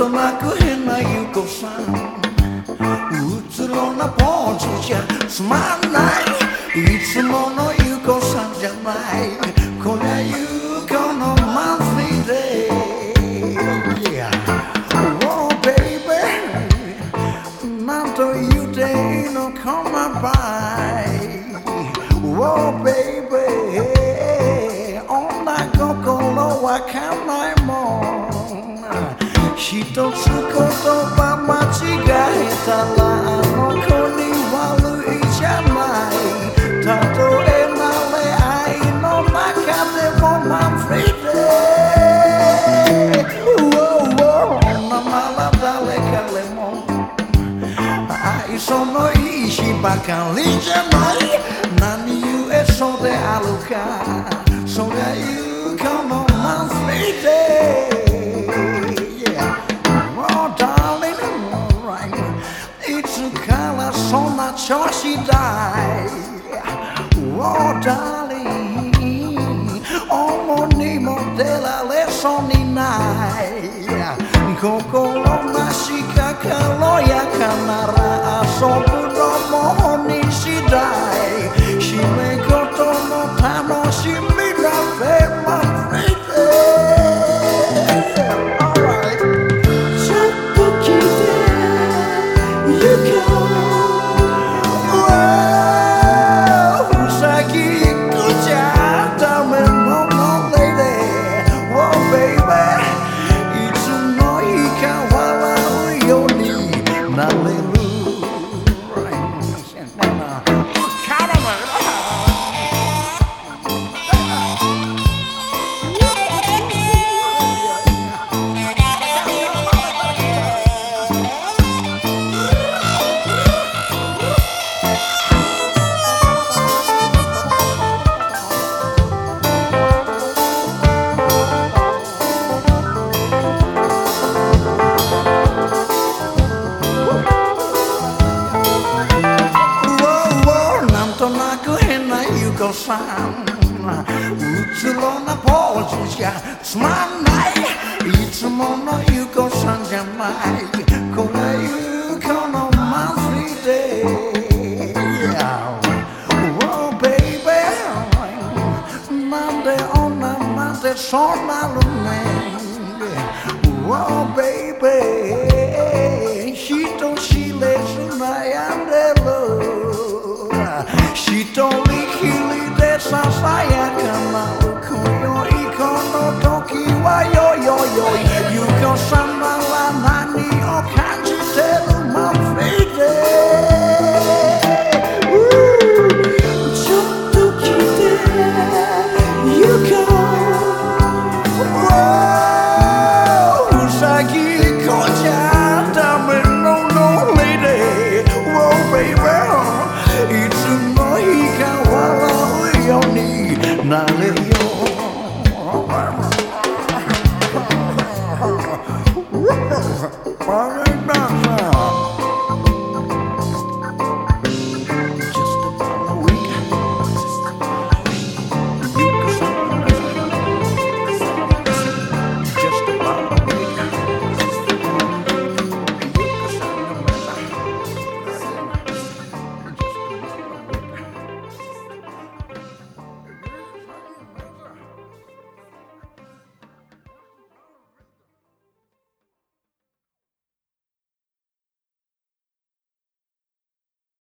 となく変なゆうこさんうつろなポーズじゃつまんないいつものゆうこさんじゃないこりゃゆうこのマンスリーデイ Yeah Oh baby なんと言うていいのかまばい Oh baby 一つ言葉間違えたらあの子に悪いじゃないたとえ慣れ愛の中でもマンフリーで女なら誰彼も愛想のいい日ばかりじゃない何故そうであるかそりゃ言うこのマンスリーで sure she died. Oh, darling, oh, mon amor de la lesson night. Go. now. musical Oh baby, Monday on a Monday, son malumenge. Oh baby. someone like me, or can't you tell